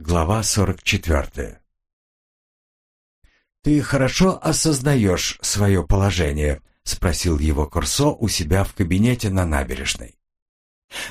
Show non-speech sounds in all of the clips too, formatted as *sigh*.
Глава 44 «Ты хорошо осознаешь свое положение?» — спросил его Корсо у себя в кабинете на набережной.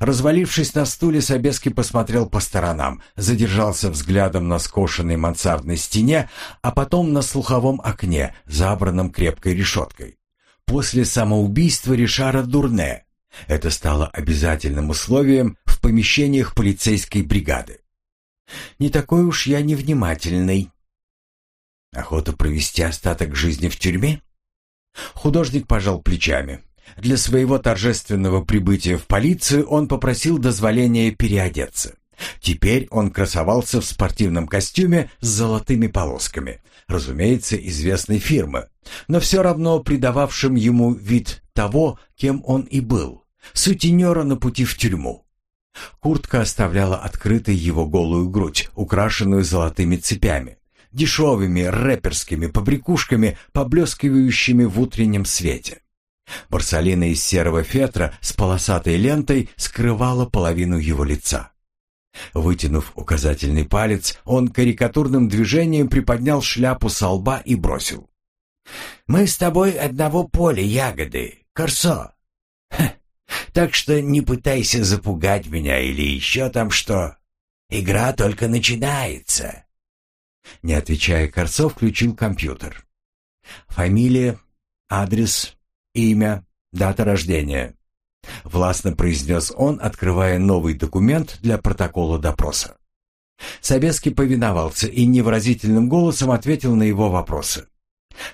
Развалившись на стуле, Собеский посмотрел по сторонам, задержался взглядом на скошенной мансардной стене, а потом на слуховом окне, забранном крепкой решеткой. После самоубийства Ришара Дурне это стало обязательным условием в помещениях полицейской бригады. Не такой уж я невнимательный. Охота провести остаток жизни в тюрьме? Художник пожал плечами. Для своего торжественного прибытия в полицию он попросил дозволения переодеться. Теперь он красовался в спортивном костюме с золотыми полосками, разумеется, известной фирмы, но все равно придававшим ему вид того, кем он и был, сутенера на пути в тюрьму. Куртка оставляла открытой его голую грудь, украшенную золотыми цепями, дешевыми рэперскими побрякушками, поблескивающими в утреннем свете. Барсалина из серого фетра с полосатой лентой скрывала половину его лица. Вытянув указательный палец, он карикатурным движением приподнял шляпу со лба и бросил. «Мы с тобой одного поля ягоды, Корсо. Ха, так что не пытайся запугать меня или еще там что. Игра только начинается. Не отвечая, Корцов включил компьютер. Фамилия, адрес, имя, дата рождения. Властно произнес он, открывая новый документ для протокола допроса. Собеский повиновался и невыразительным голосом ответил на его вопросы.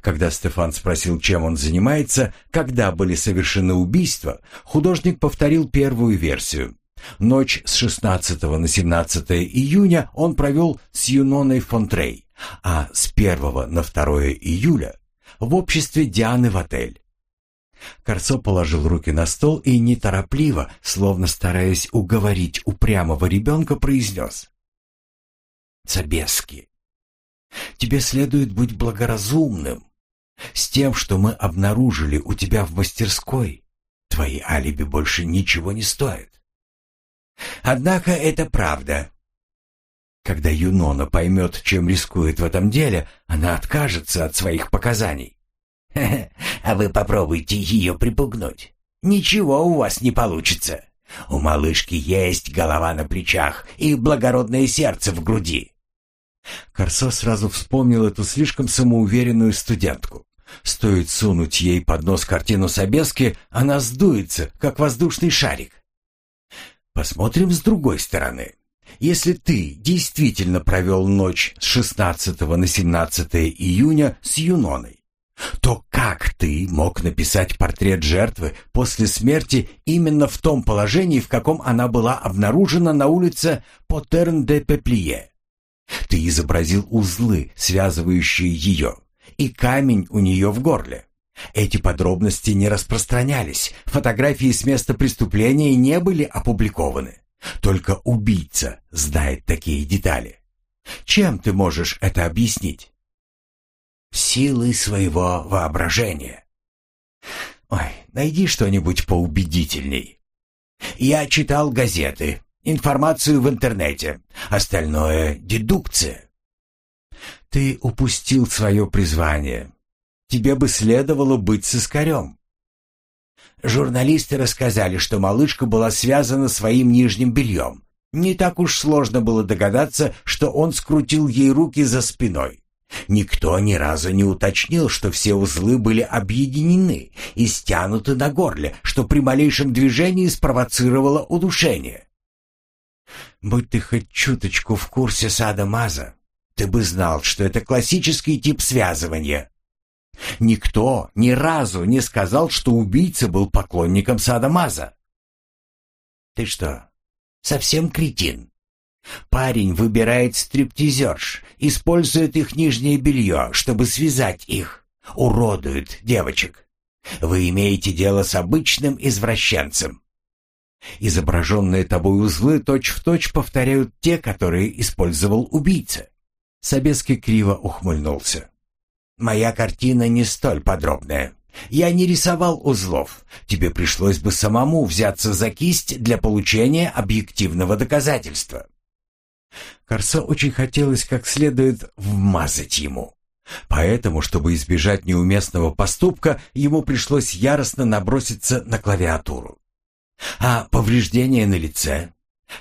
Когда Стефан спросил, чем он занимается, когда были совершены убийства, художник повторил первую версию. Ночь с 16 на 17 июня он провел с Юноной Фонтрей, а с 1 на 2 июля в обществе Дианы в отель. Корцо положил руки на стол и неторопливо, словно стараясь уговорить упрямого ребенка, произнес. «Собески, Тебе следует быть благоразумным. С тем, что мы обнаружили у тебя в мастерской, твои алиби больше ничего не стоят. Однако это правда. Когда Юнона поймет, чем рискует в этом деле, она откажется от своих показаний. *laughs* А вы попробуйте ее припугнуть. Ничего у вас не получится. У малышки есть голова на плечах и благородное сердце в груди. Корсо сразу вспомнил эту слишком самоуверенную студентку. Стоит сунуть ей под нос картину Собески, она сдуется, как воздушный шарик. Посмотрим с другой стороны. Если ты действительно провел ночь с 16 на 17 июня с Юноной, то как ты мог написать портрет жертвы после смерти именно в том положении, в каком она была обнаружена на улице Потерн-де-Пеплие? Ты изобразил узлы, связывающие ее, и камень у нее в горле. Эти подробности не распространялись, фотографии с места преступления не были опубликованы. Только убийца знает такие детали. Чем ты можешь это объяснить? Силой своего воображения. Ой, найди что-нибудь поубедительней. Я читал газеты, информацию в интернете. Остальное — дедукция. Ты упустил свое призвание. Тебе бы следовало быть сыскарем. Журналисты рассказали, что малышка была связана своим нижним бельем. Не так уж сложно было догадаться, что он скрутил ей руки за спиной. Никто ни разу не уточнил, что все узлы были объединены и стянуты на горле, что при малейшем движении спровоцировало удушение. Будь ты хоть чуточку в курсе сада Маза, ты бы знал, что это классический тип связывания. Никто ни разу не сказал, что убийца был поклонником сада Маза. Ты что, совсем кретин? Парень выбирает стриптизерш, использует их нижнее белье, чтобы связать их, уродует девочек. Вы имеете дело с обычным извращенцем. Изображенные тобой узлы точь-в-точь точь повторяют те, которые использовал убийца. Собеский криво ухмыльнулся. «Моя картина не столь подробная. Я не рисовал узлов. Тебе пришлось бы самому взяться за кисть для получения объективного доказательства». Корсо очень хотелось как следует вмазать ему. Поэтому, чтобы избежать неуместного поступка, ему пришлось яростно наброситься на клавиатуру. А повреждения на лице?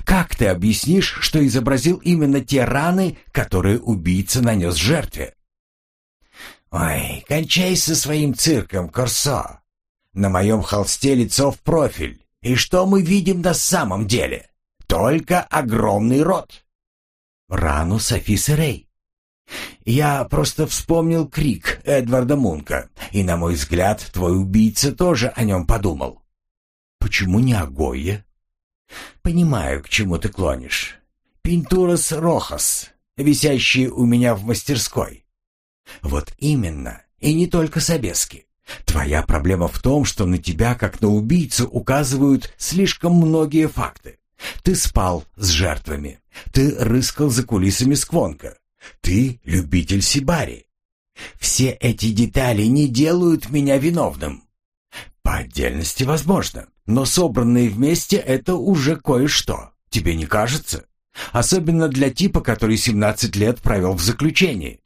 Как ты объяснишь, что изобразил именно те раны, которые убийца нанес жертве? Ой, кончай со своим цирком, Корсо. На моем холсте лицо в профиль. И что мы видим на самом деле? Только огромный рот. Рану Софисы Рей. Я просто вспомнил крик Эдварда Мунка, и, на мой взгляд, твой убийца тоже о нем подумал. Почему не о Гойе? Понимаю, к чему ты клонишь. Пинтурас Рохас, висящие у меня в мастерской. Вот именно, и не только Собески. Твоя проблема в том, что на тебя, как на убийцу, указывают слишком многие факты. Ты спал с жертвами. Ты рыскал за кулисами Сквонка. Ты любитель Сибари. Все эти детали не делают меня виновным. По отдельности возможно, но собранные вместе это уже кое-что. Тебе не кажется? Особенно для типа, который 17 лет провел в заключении.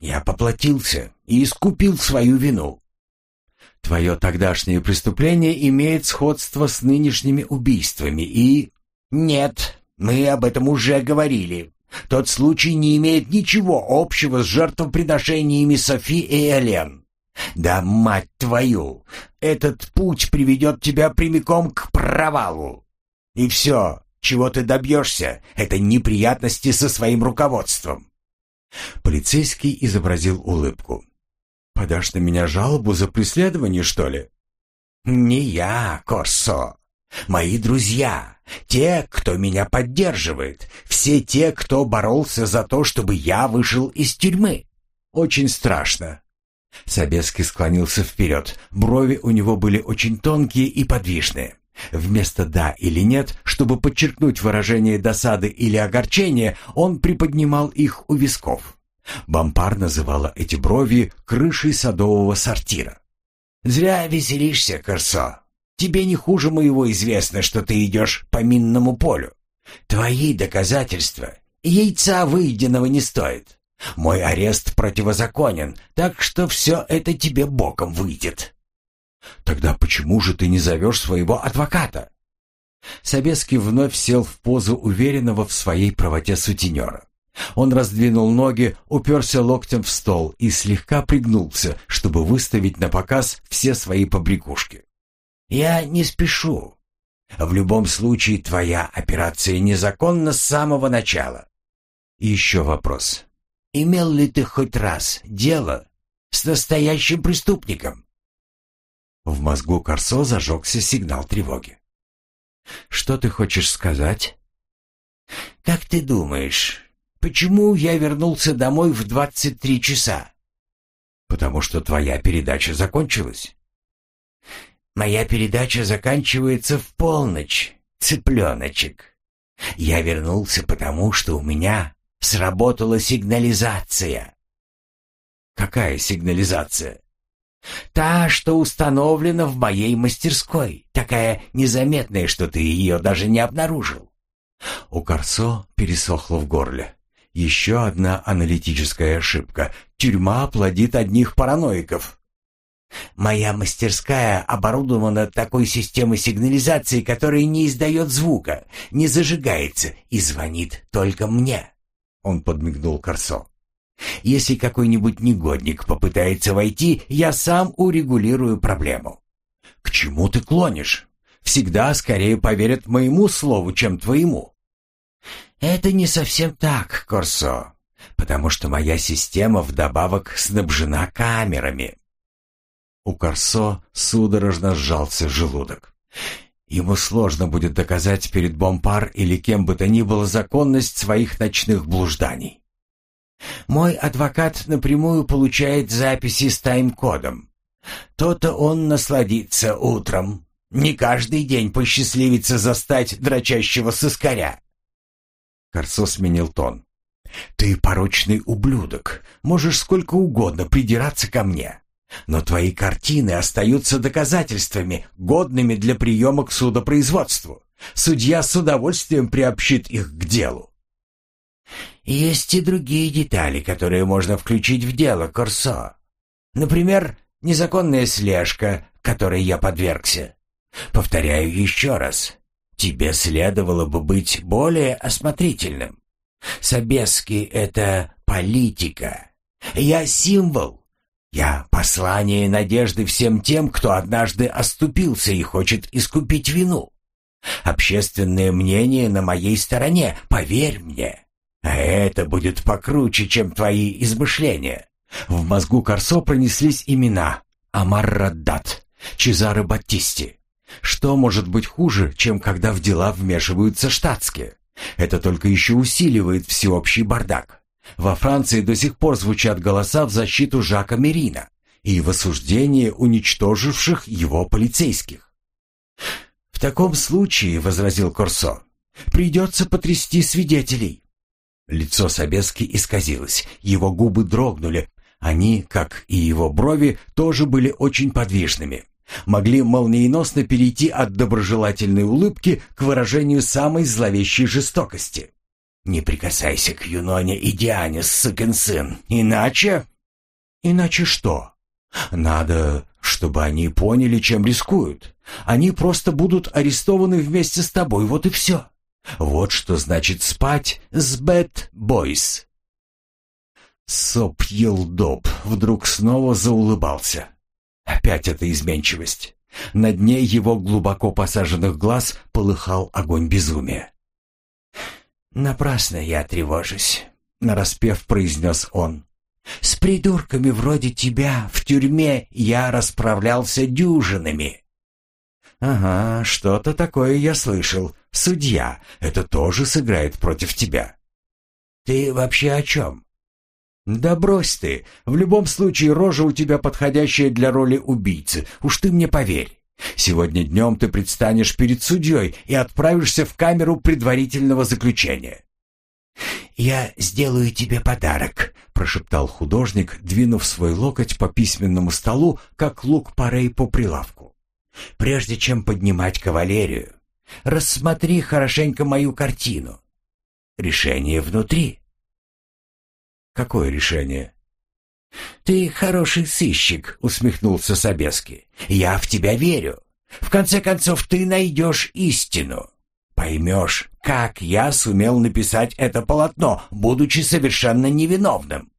Я поплатился и искупил свою вину. Твое тогдашнее преступление имеет сходство с нынешними убийствами и... Нет, мы об этом уже говорили. Тот случай не имеет ничего общего с жертвоприношениями Софи и Элен. Да, мать твою, этот путь приведет тебя прямиком к провалу. И все, чего ты добьешься, это неприятности со своим руководством. Полицейский изобразил улыбку. «Подашь на меня жалобу за преследование, что ли?» «Не я, Корсо. Мои друзья, те, кто меня поддерживает, все те, кто боролся за то, чтобы я вышел из тюрьмы. Очень страшно. Собеский склонился вперед. Брови у него были очень тонкие и подвижные. Вместо «да» или «нет», чтобы подчеркнуть выражение досады или огорчения, он приподнимал их у висков. Бампар называла эти брови крышей садового сортира. «Зря веселишься, Корсо. Тебе не хуже моего известно, что ты идешь по минному полю. Твои доказательства яйца выеденного не стоят. Мой арест противозаконен, так что все это тебе боком выйдет. Тогда почему же ты не зовешь своего адвоката? Собеский вновь сел в позу уверенного в своей правоте сутенера. Он раздвинул ноги, уперся локтем в стол и слегка пригнулся, чтобы выставить на показ все свои побрякушки. Я не спешу. В любом случае, твоя операция незаконна с самого начала. Еще вопрос. Имел ли ты хоть раз дело с настоящим преступником? В мозгу Корсо зажегся сигнал тревоги. Что ты хочешь сказать? Как ты думаешь, почему я вернулся домой в двадцать три часа? Потому что твоя передача закончилась. Моя передача заканчивается в полночь, цыпленочек. Я вернулся потому, что у меня сработала сигнализация. Какая сигнализация? Та, что установлена в моей мастерской, такая незаметная, что ты ее даже не обнаружил. У Корсо пересохло в горле. Еще одна аналитическая ошибка. Тюрьма плодит одних параноиков. Моя мастерская оборудована такой системой сигнализации, которая не издает звука, не зажигается и звонит только мне. Он подмигнул Корсо. Если какой-нибудь негодник попытается войти, я сам урегулирую проблему. К чему ты клонишь? Всегда скорее поверят моему слову, чем твоему. Это не совсем так, Корсо, потому что моя система вдобавок снабжена камерами. У Корсо судорожно сжался желудок. Ему сложно будет доказать перед Бомпар или кем бы то ни было законность своих ночных блужданий. Мой адвокат напрямую получает записи с тайм-кодом. То-то он насладится утром. Не каждый день посчастливится застать дрочащего сыскаря. Корсо сменил тон. «Ты порочный ублюдок. Можешь сколько угодно придираться ко мне. Но твои картины остаются доказательствами, годными для приема к судопроизводству. Судья с удовольствием приобщит их к делу. Есть и другие детали, которые можно включить в дело, Корсо. Например, незаконная слежка, которой я подвергся. Повторяю еще раз. Тебе следовало бы быть более осмотрительным. Собески — это политика. Я символ. Я послание надежды всем тем, кто однажды оступился и хочет искупить вину. Общественное мнение на моей стороне, поверь мне. А это будет покруче, чем твои измышления. В мозгу Корсо пронеслись имена Амар Раддат, Чезаро Баттисти. Что может быть хуже, чем когда в дела вмешиваются штатские? Это только еще усиливает всеобщий бардак. Во Франции до сих пор звучат голоса в защиту Жака Мерина и в осуждение уничтоживших его полицейских. «В таком случае, — возразил Корсо, — придется потрясти свидетелей». Лицо Собески исказилось, его губы дрогнули. Они, как и его брови, тоже были очень подвижными могли молниеносно перейти от доброжелательной улыбки к выражению самой зловещей жестокости. «Не прикасайся к Юноне и Диане, сукин сын, иначе...» «Иначе что?» «Надо, чтобы они поняли, чем рискуют. Они просто будут арестованы вместе с тобой, вот и все. Вот что значит спать с Бет Бойс». Соп Елдоп вдруг снова заулыбался. Опять эта изменчивость. На дне его глубоко посаженных глаз полыхал огонь безумия. «Напрасно я тревожусь», — нараспев произнес он. «С придурками вроде тебя в тюрьме я расправлялся дюжинами». «Ага, что-то такое я слышал. Судья, это тоже сыграет против тебя». «Ты вообще о чем?» «Да брось ты! В любом случае рожа у тебя подходящая для роли убийцы, уж ты мне поверь. Сегодня днем ты предстанешь перед судьей и отправишься в камеру предварительного заключения». «Я сделаю тебе подарок», — прошептал художник, двинув свой локоть по письменному столу, как лук парей по прилавку. «Прежде чем поднимать кавалерию, рассмотри хорошенько мою картину. Решение внутри». «Какое решение?» «Ты хороший сыщик», — усмехнулся Собески. «Я в тебя верю. В конце концов, ты найдешь истину. Поймешь, как я сумел написать это полотно, будучи совершенно невиновным».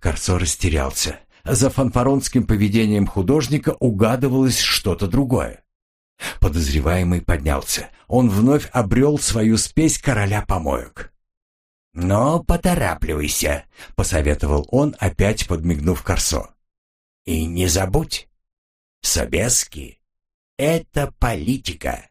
Корцо растерялся. За фанфаронским поведением художника угадывалось что-то другое. Подозреваемый поднялся. Он вновь обрел свою спесь короля помоек. «Но поторапливайся», — посоветовал он, опять подмигнув Корсо. «И не забудь, Собески — это политика».